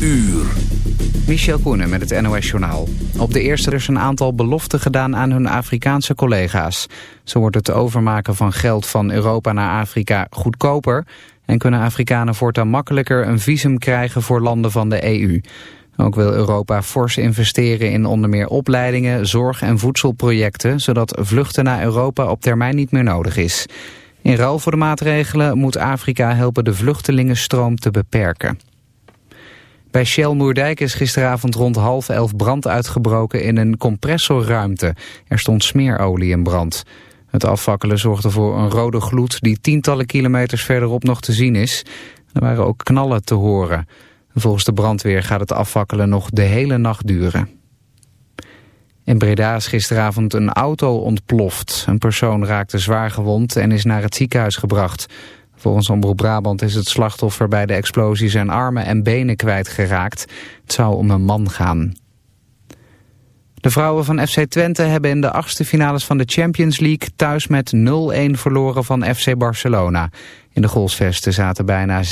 uur. Michel Koenen met het NOS-journaal. Op de eerste is een aantal beloften gedaan aan hun Afrikaanse collega's. Zo wordt het overmaken van geld van Europa naar Afrika goedkoper... en kunnen Afrikanen voortaan makkelijker een visum krijgen voor landen van de EU. Ook wil Europa fors investeren in onder meer opleidingen, zorg- en voedselprojecten... zodat vluchten naar Europa op termijn niet meer nodig is. In ruil voor de maatregelen moet Afrika helpen de vluchtelingenstroom te beperken. Bij Shell Moerdijk is gisteravond rond half elf brand uitgebroken in een compressorruimte. Er stond smeerolie in brand. Het afvakkelen zorgde voor een rode gloed die tientallen kilometers verderop nog te zien is. Er waren ook knallen te horen. Volgens de brandweer gaat het afvakkelen nog de hele nacht duren. In Breda is gisteravond een auto ontploft. Een persoon raakte zwaar gewond en is naar het ziekenhuis gebracht. Volgens Omroep Brabant is het slachtoffer bij de explosie zijn armen en benen kwijtgeraakt. Het zou om een man gaan. De vrouwen van FC Twente hebben in de achtste finales van de Champions League thuis met 0-1 verloren van FC Barcelona. In de goalsvesten zaten bijna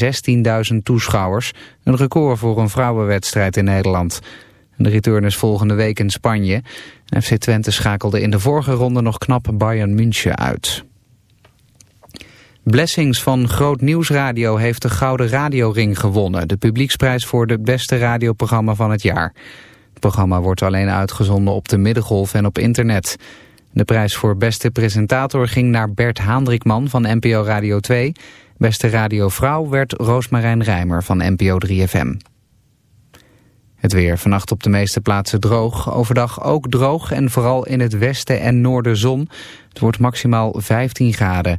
16.000 toeschouwers, een record voor een vrouwenwedstrijd in Nederland. De return is volgende week in Spanje. FC Twente schakelde in de vorige ronde nog knap Bayern München uit. Blessings van Groot Nieuwsradio heeft de Gouden Radioring gewonnen. De publieksprijs voor het beste radioprogramma van het jaar. Het programma wordt alleen uitgezonden op de Middengolf en op internet. De prijs voor beste presentator ging naar Bert Haandrikman van NPO Radio 2. Beste radiovrouw werd Roosmarijn Rijmer van NPO 3FM. Het weer vannacht op de meeste plaatsen droog. Overdag ook droog en vooral in het westen en noorden zon. Het wordt maximaal 15 graden.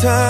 time.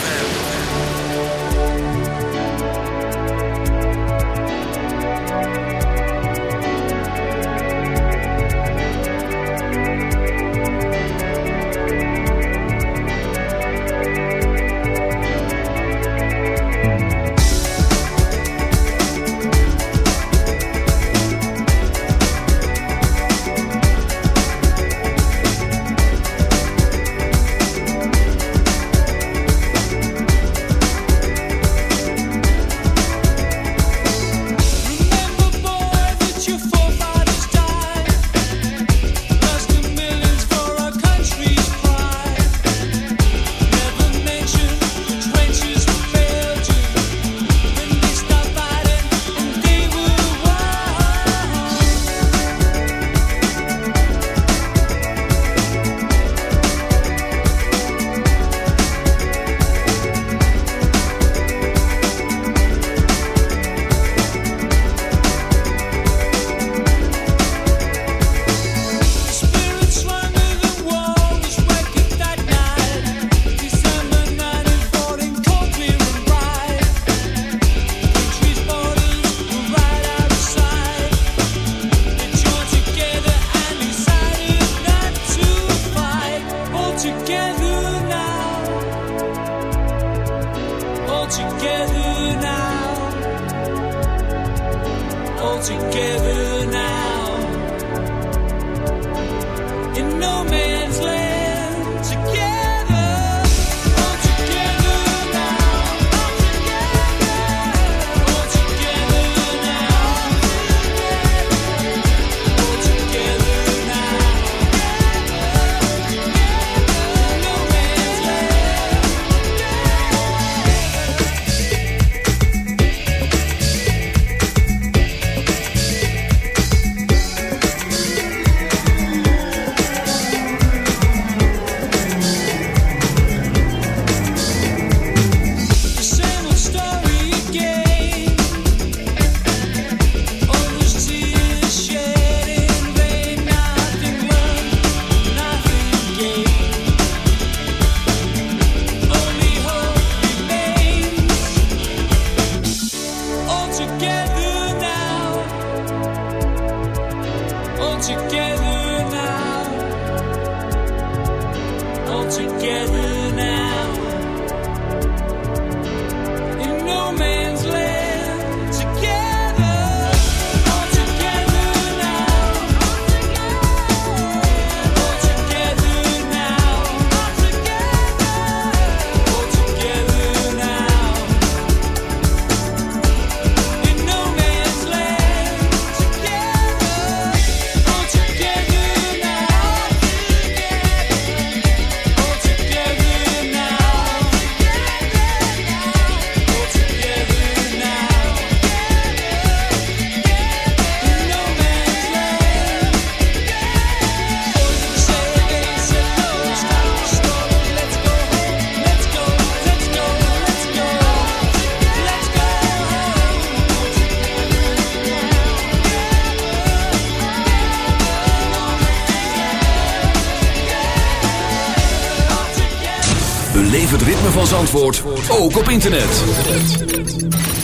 beleef het ritme van Zandvoort ook op internet.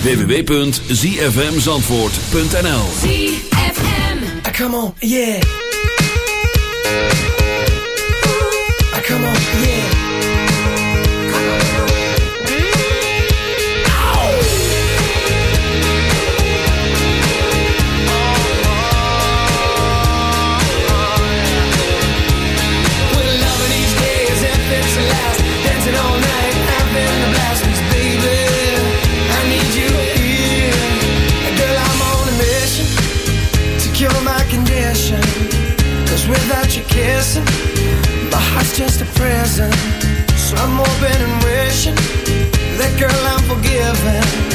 www.zfmzandvoort.nl ZFM ah, Come on, yeah. just a present. So I'm hoping and wishing that girl I'm forgiven.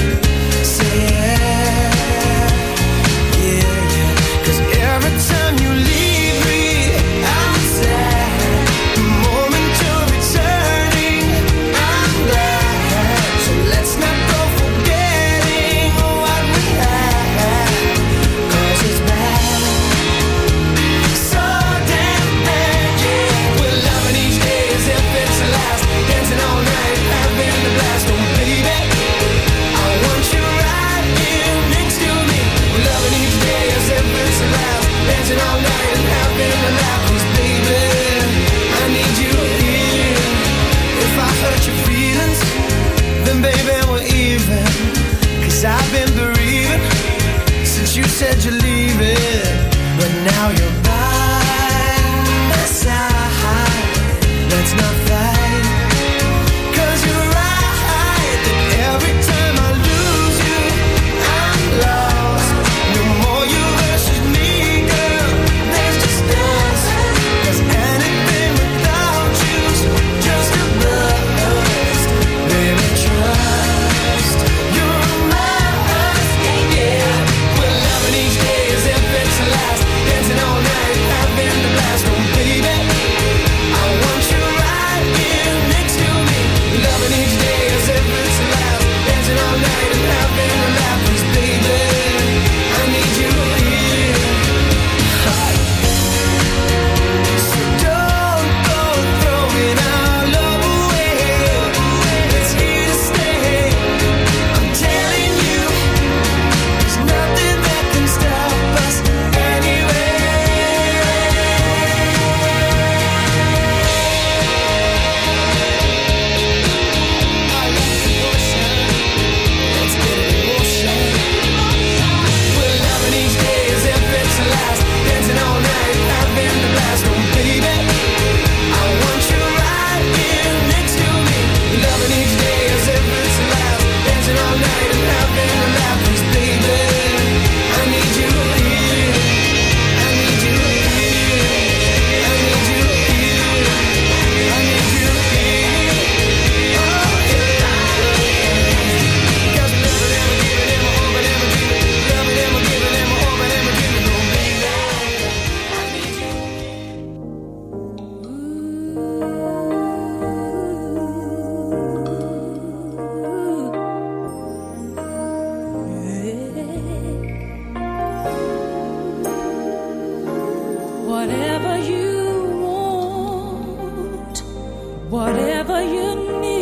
Whatever you want, whatever you need,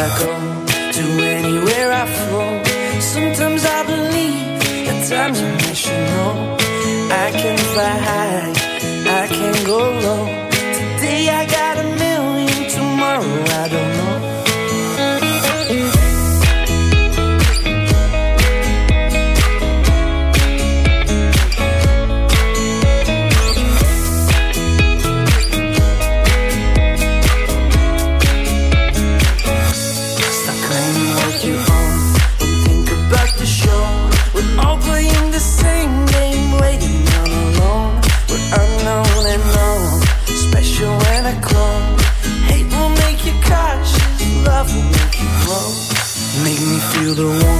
I go the one.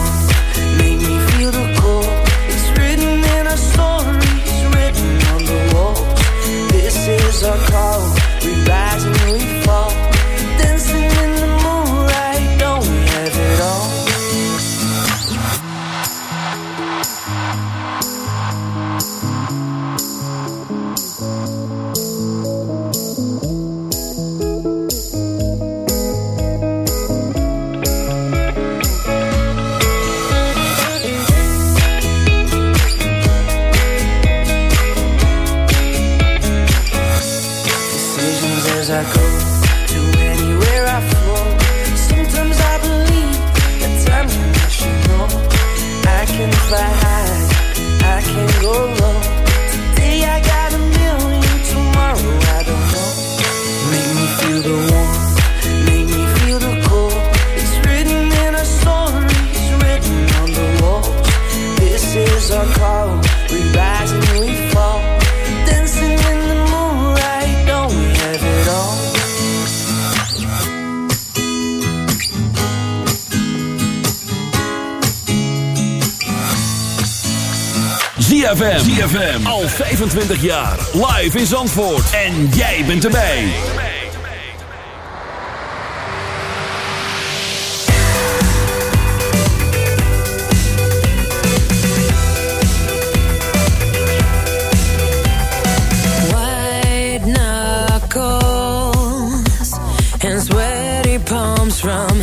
25 jaar. Live in Zandvoort. En jij bent erbij. And palms from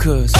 Cause